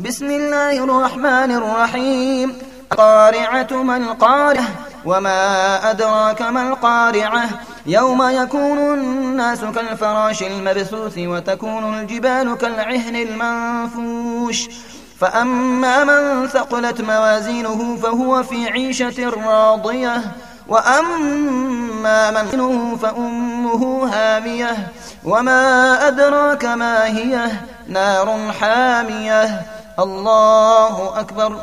بسم الله الرحمن الرحيم قارعة ما القارعة وما أدراك ما القارعة يوم يكون الناس كالفراش المبثوث وتكون الجبال كالعهن المنفوش فأما من ثقلت موازينه فهو في عيشة راضية وأما من فأمه هامية وما أدراك ما هي نار حامية الله أكبر.